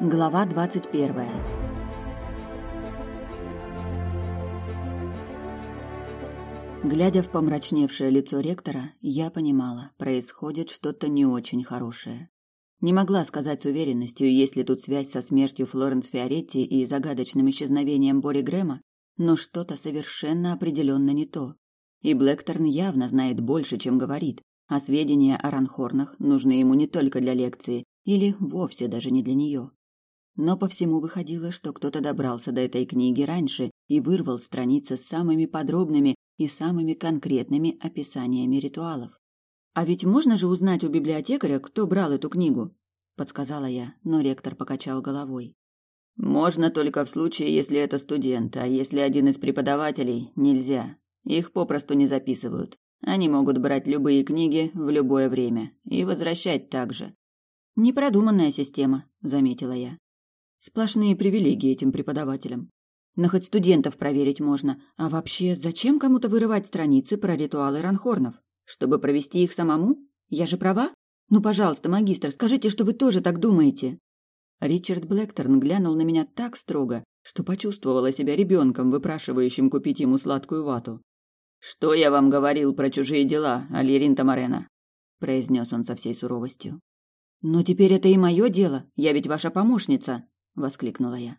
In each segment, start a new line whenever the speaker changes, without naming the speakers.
Глава двадцать первая. Глядя в помрачневшее лицо ректора, я понимала, происходит что-то не очень хорошее. Не могла сказать с уверенностью, есть ли тут связь со смертью Флоренс Фиоретти и загадочным исчезновением Бори Грэма, но что-то совершенно определенно не то. И Блэкторн явно знает больше, чем говорит, а сведения о Ранхорнах нужны ему не только для лекции, или вовсе даже не для нее. Но по всему выходило, что кто-то добрался до этой книги раньше и вырвал страницы с самыми подробными и самыми конкретными описаниями ритуалов. А ведь можно же узнать у библиотекаря, кто брал эту книгу, подсказала я, но ректор покачал головой. Можно только в случае, если это студент, а если один из преподавателей нельзя. Их попросту не записывают. Они могут брать любые книги в любое время и возвращать также. Непродуманная система, заметила я. Сплошные привилегии этим преподавателям. Но хоть студентов проверить можно. А вообще, зачем кому-то вырывать страницы про ритуалы ранхорнов? Чтобы провести их самому? Я же права? Ну, пожалуйста, магистр, скажите, что вы тоже так думаете. Ричард Блэкторн глянул на меня так строго, что почувствовала себя ребенком, выпрашивающим купить ему сладкую вату. «Что я вам говорил про чужие дела, Альерин Тамарена?» – произнес он со всей суровостью. «Но теперь это и мое дело, я ведь ваша помощница», воскликнула я.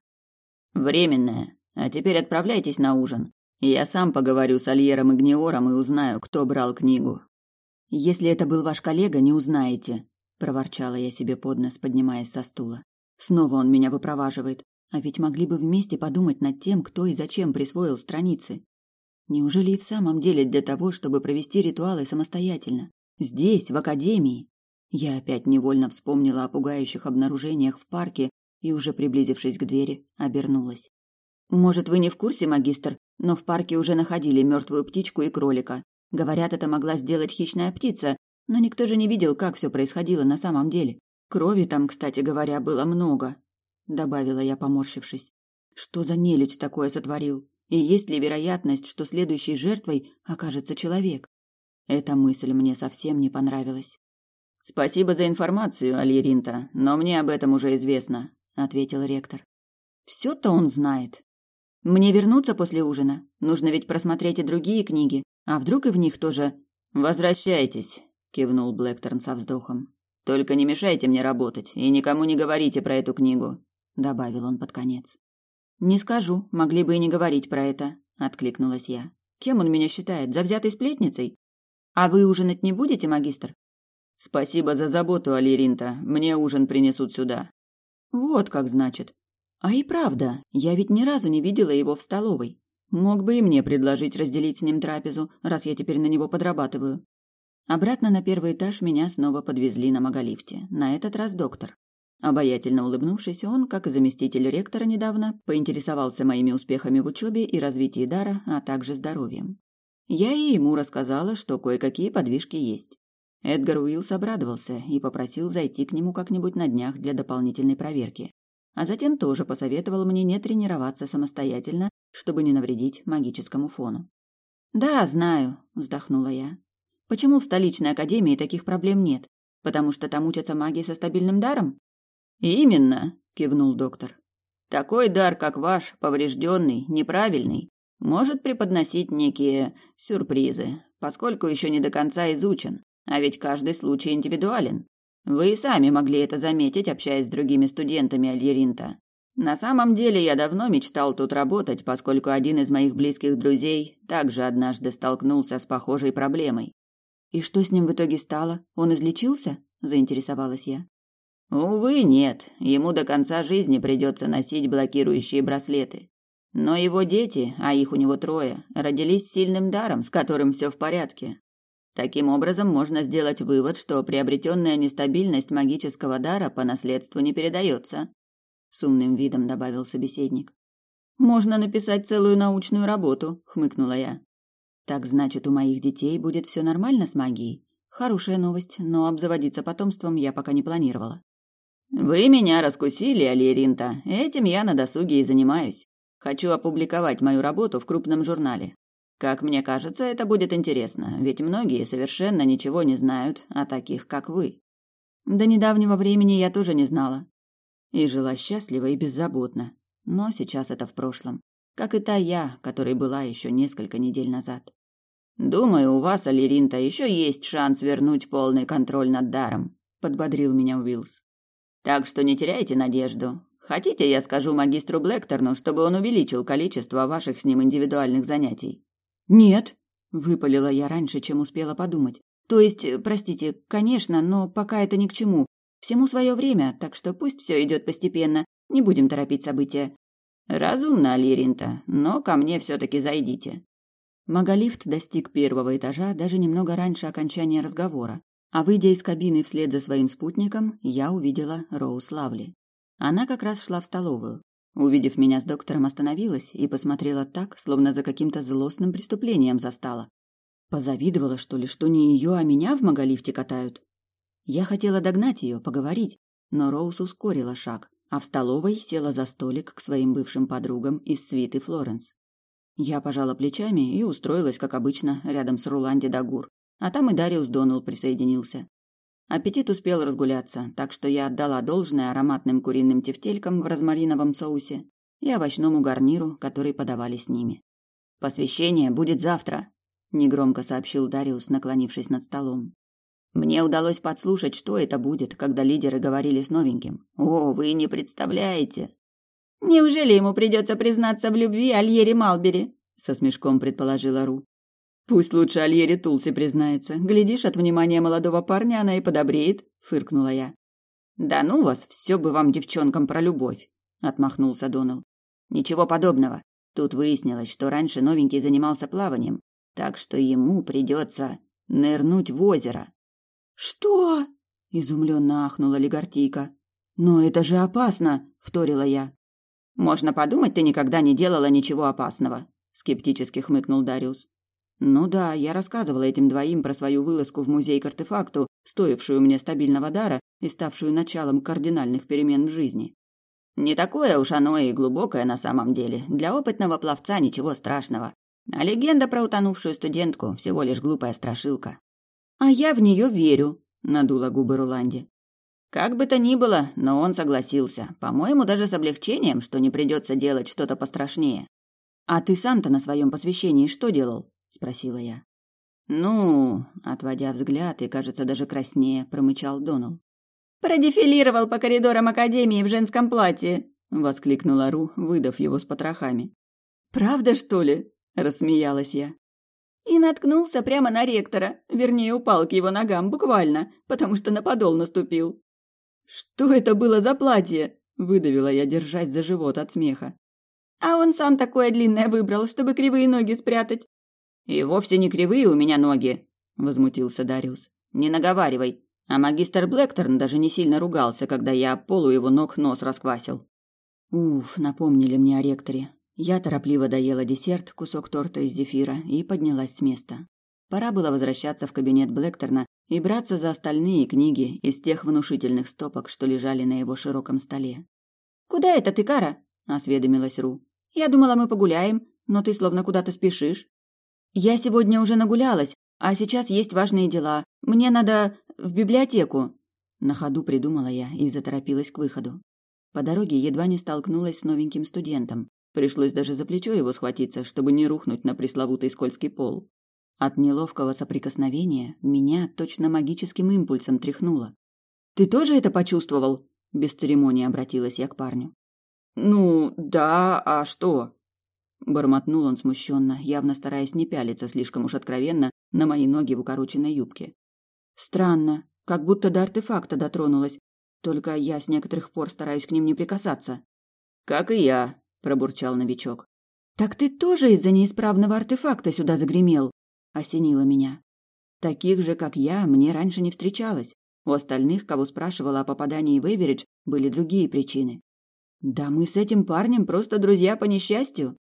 Временное. А теперь отправляйтесь на ужин. Я сам поговорю с Альером и Гниором и узнаю, кто брал книгу. Если это был ваш коллега, не узнаете, проворчала я себе под нос, поднимаясь со стула. Снова он меня выпроваживает, а ведь могли бы вместе подумать над тем, кто и зачем присвоил страницы. Неужели и в самом деле для того, чтобы провести ритуалы самостоятельно? Здесь, в академии? Я опять невольно вспомнила о пугающих обнаружениях в парке и, уже приблизившись к двери, обернулась. «Может, вы не в курсе, магистр, но в парке уже находили мертвую птичку и кролика. Говорят, это могла сделать хищная птица, но никто же не видел, как все происходило на самом деле. Крови там, кстати говоря, было много», — добавила я, поморщившись. «Что за нелюдь такое сотворил? И есть ли вероятность, что следующей жертвой окажется человек?» Эта мысль мне совсем не понравилась. «Спасибо за информацию, Альеринта, но мне об этом уже известно ответил ректор. Все-то он знает. Мне вернуться после ужина. Нужно ведь просмотреть и другие книги, а вдруг и в них тоже. Возвращайтесь, кивнул Блэкторн со вздохом. Только не мешайте мне работать и никому не говорите про эту книгу, добавил он под конец. Не скажу, могли бы и не говорить про это, откликнулась я. Кем он меня считает, завзятой сплетницей? А вы ужинать не будете, магистр? Спасибо за заботу, Алиринта. Мне ужин принесут сюда. Вот как значит. А и правда, я ведь ни разу не видела его в столовой. Мог бы и мне предложить разделить с ним трапезу, раз я теперь на него подрабатываю. Обратно на первый этаж меня снова подвезли на маголифте. На этот раз доктор. Обаятельно улыбнувшись, он, как и заместитель ректора недавно, поинтересовался моими успехами в учебе и развитии дара, а также здоровьем. Я и ему рассказала, что кое-какие подвижки есть. Эдгар Уиллс обрадовался и попросил зайти к нему как-нибудь на днях для дополнительной проверки. А затем тоже посоветовал мне не тренироваться самостоятельно, чтобы не навредить магическому фону. «Да, знаю», — вздохнула я. «Почему в столичной академии таких проблем нет? Потому что там учатся маги со стабильным даром?» «Именно», — кивнул доктор. «Такой дар, как ваш, поврежденный, неправильный, может преподносить некие сюрпризы, поскольку еще не до конца изучен. А ведь каждый случай индивидуален. Вы и сами могли это заметить, общаясь с другими студентами Альеринта. На самом деле я давно мечтал тут работать, поскольку один из моих близких друзей также однажды столкнулся с похожей проблемой. И что с ним в итоге стало? Он излечился? заинтересовалась я. Увы, нет. Ему до конца жизни придется носить блокирующие браслеты. Но его дети, а их у него трое, родились с сильным даром, с которым все в порядке. Таким образом, можно сделать вывод, что приобретенная нестабильность магического дара по наследству не передается. С умным видом добавил собеседник. Можно написать целую научную работу, хмыкнула я. Так значит, у моих детей будет все нормально с магией? Хорошая новость, но обзаводиться потомством я пока не планировала. Вы меня раскусили, Алиеринта. Этим я на досуге и занимаюсь. Хочу опубликовать мою работу в крупном журнале. Как мне кажется, это будет интересно, ведь многие совершенно ничего не знают о таких, как вы. До недавнего времени я тоже не знала. и жила счастливо и беззаботно. Но сейчас это в прошлом, как и та я, которой была еще несколько недель назад. Думаю, у вас, Алиринта, еще есть шанс вернуть полный контроль над даром, подбодрил меня Уилс. Так что не теряйте надежду. Хотите, я скажу магистру Блэкторну, чтобы он увеличил количество ваших с ним индивидуальных занятий? Нет, выпалила я раньше, чем успела подумать. То есть, простите, конечно, но пока это ни к чему. Всему свое время, так что пусть все идет постепенно. Не будем торопить события. Разумно, Алиринта, но ко мне все-таки зайдите. Маголифт достиг первого этажа даже немного раньше окончания разговора, а выйдя из кабины вслед за своим спутником, я увидела Роуз Лавли. Она как раз шла в столовую. Увидев меня с доктором, остановилась и посмотрела так, словно за каким-то злостным преступлением застала. Позавидовала, что ли, что не ее, а меня в Маголифте катают? Я хотела догнать ее, поговорить, но Роуз ускорила шаг, а в столовой села за столик к своим бывшим подругам из свиты Флоренс. Я пожала плечами и устроилась, как обычно, рядом с Руланди Дагур. А там и Дариус Доннелл присоединился. Аппетит успел разгуляться, так что я отдала должное ароматным куриным тефтелькам в розмариновом соусе и овощному гарниру, который подавали с ними. «Посвящение будет завтра», — негромко сообщил Дариус, наклонившись над столом. Мне удалось подслушать, что это будет, когда лидеры говорили с новеньким. О, вы не представляете. Неужели ему придется признаться в любви Альере Малбери? Со смешком предположила Ру. Пусть лучше Альере Тулси признается. Глядишь, от внимания молодого парня она и подобреет, фыркнула я. Да ну вас, все бы вам, девчонкам, про любовь, отмахнулся Донал. Ничего подобного. Тут выяснилось, что раньше новенький занимался плаванием, так что ему придется нырнуть в озеро. Что? изумленно ахнула Легартийка. Но это же опасно, вторила я. Можно подумать, ты никогда не делала ничего опасного, скептически хмыкнул Дариус. Ну да, я рассказывала этим двоим про свою вылазку в музей к артефакту, стоившую мне стабильного дара и ставшую началом кардинальных перемен в жизни. Не такое уж оно и глубокое на самом деле. Для опытного пловца ничего страшного. А легенда про утонувшую студентку всего лишь глупая страшилка. А я в нее верю, надула губы Руланди. Как бы то ни было, но он согласился. По-моему, даже с облегчением, что не придется делать что-то пострашнее. А ты сам-то на своем посвящении что делал? Спросила я. Ну, отводя взгляд и, кажется, даже краснее, промычал Донал. Продефилировал по коридорам академии в женском платье, воскликнула Ру, выдав его с потрохами. Правда, что ли? рассмеялась я. И наткнулся прямо на ректора, вернее, упал к его ногам буквально, потому что на подол наступил. «Что это было за платье?» – выдавила я, держась за живот от смеха. «А он сам такое длинное выбрал, чтобы кривые ноги спрятать». «И вовсе не кривые у меня ноги», – возмутился Дариус. «Не наговаривай. А магистр Блэкторн даже не сильно ругался, когда я полу его ног нос расквасил». Уф, напомнили мне о ректоре. Я торопливо доела десерт, кусок торта из зефира и поднялась с места. Пора было возвращаться в кабинет Блэкторна и браться за остальные книги из тех внушительных стопок, что лежали на его широком столе. «Куда это ты, Кара?» – осведомилась Ру. «Я думала, мы погуляем, но ты словно куда-то спешишь». «Я сегодня уже нагулялась, а сейчас есть важные дела. Мне надо в библиотеку». На ходу придумала я и заторопилась к выходу. По дороге едва не столкнулась с новеньким студентом. Пришлось даже за плечо его схватиться, чтобы не рухнуть на пресловутый скользкий пол. От неловкого соприкосновения меня точно магическим импульсом тряхнуло. «Ты тоже это почувствовал?» – без церемонии обратилась я к парню. «Ну, да, а что?» Бормотнул он смущенно, явно стараясь не пялиться слишком уж откровенно на мои ноги в укороченной юбке. «Странно, как будто до артефакта дотронулась, только я с некоторых пор стараюсь к ним не прикасаться». «Как и я», – пробурчал новичок. «Так ты тоже из-за неисправного артефакта сюда загремел?» осенило меня. Таких же, как я, мне раньше не встречалось. У остальных, кого спрашивала о попадании в Эверидж, были другие причины. Да мы с этим парнем просто друзья по несчастью.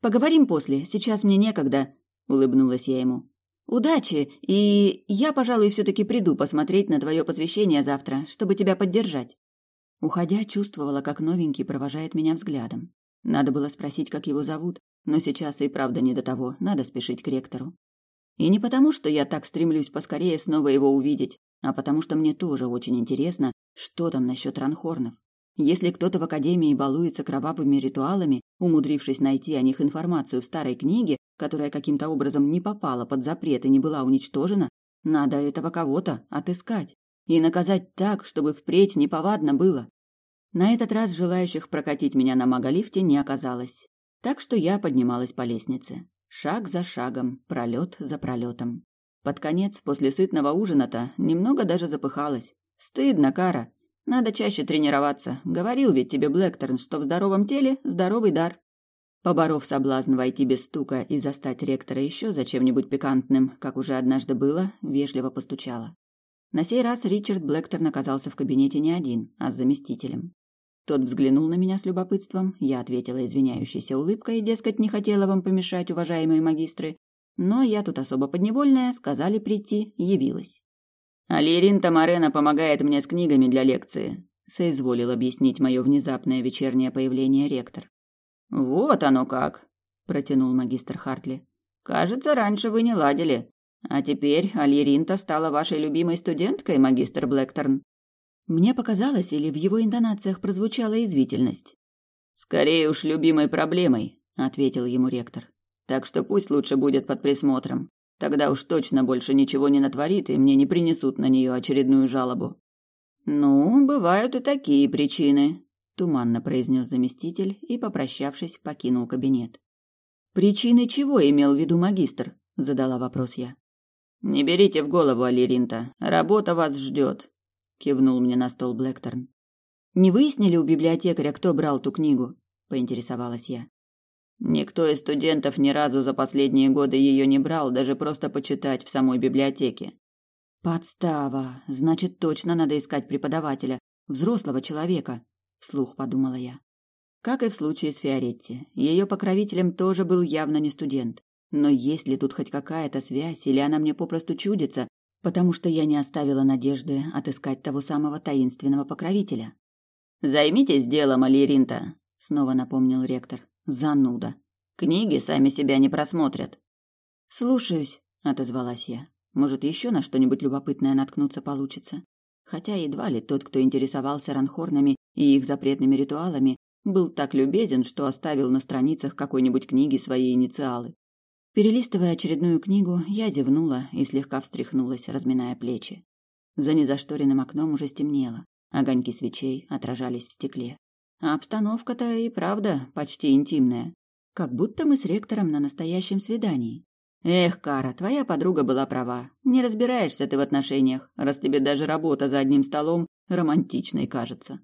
Поговорим после, сейчас мне некогда, улыбнулась я ему. Удачи, и я, пожалуй, все таки приду посмотреть на твое посвящение завтра, чтобы тебя поддержать. Уходя, чувствовала, как новенький провожает меня взглядом. Надо было спросить, как его зовут, но сейчас и правда не до того, надо спешить к ректору. И не потому, что я так стремлюсь поскорее снова его увидеть, а потому что мне тоже очень интересно, что там насчет ранхорнов. Если кто-то в академии балуется кровавыми ритуалами, умудрившись найти о них информацию в старой книге, которая каким-то образом не попала под запрет и не была уничтожена, надо этого кого-то отыскать и наказать так, чтобы впредь неповадно было. На этот раз желающих прокатить меня на маголифте не оказалось. Так что я поднималась по лестнице. Шаг за шагом, пролет за пролетом. Под конец, после сытного ужина-то, немного даже запыхалась. Стыдно, Кара. Надо чаще тренироваться. Говорил ведь тебе Блэкторн, что в здоровом теле здоровый дар. Поборов соблазн войти без стука и застать ректора еще за чем-нибудь пикантным, как уже однажды было, вежливо постучала. На сей раз Ричард Блэкторн оказался в кабинете не один, а с заместителем. Тот взглянул на меня с любопытством, я ответила извиняющейся улыбкой, дескать, не хотела вам помешать, уважаемые магистры, но я тут особо подневольная, сказали прийти, явилась. «Алирин Тамарена помогает мне с книгами для лекции», соизволил объяснить мое внезапное вечернее появление ректор. «Вот оно как», протянул магистр Хартли. «Кажется, раньше вы не ладили. А теперь Алиринта стала вашей любимой студенткой, магистр Блэкторн?» Мне показалось, или в его интонациях прозвучала извительность. «Скорее уж любимой проблемой», — ответил ему ректор. «Так что пусть лучше будет под присмотром. Тогда уж точно больше ничего не натворит, и мне не принесут на нее очередную жалобу». «Ну, бывают и такие причины», — туманно произнес заместитель и, попрощавшись, покинул кабинет. «Причины чего имел в виду магистр?» — задала вопрос я. «Не берите в голову, Алиринта. Работа вас ждет кивнул мне на стол Блэкторн. Не выяснили у библиотекаря, кто брал ту книгу? поинтересовалась я. Никто из студентов ни разу за последние годы ее не брал, даже просто почитать в самой библиотеке. Подстава. Значит, точно надо искать преподавателя, взрослого человека, вслух подумала я. Как и в случае с Фиоретти, ее покровителем тоже был явно не студент. Но есть ли тут хоть какая-то связь, или она мне попросту чудится, потому что я не оставила надежды отыскать того самого таинственного покровителя. «Займитесь делом, Алиринта», — снова напомнил ректор. «Зануда. Книги сами себя не просмотрят». «Слушаюсь», — отозвалась я. «Может, еще на что-нибудь любопытное наткнуться получится?» Хотя едва ли тот, кто интересовался ранхорнами и их запретными ритуалами, был так любезен, что оставил на страницах какой-нибудь книги свои инициалы. Перелистывая очередную книгу, я зевнула и слегка встряхнулась, разминая плечи. За незашторенным окном уже стемнело, огоньки свечей отражались в стекле. Обстановка-то и правда почти интимная. Как будто мы с ректором на настоящем свидании. Эх, Кара, твоя подруга была права. Не разбираешься ты в отношениях, раз тебе даже работа за одним столом романтичной кажется.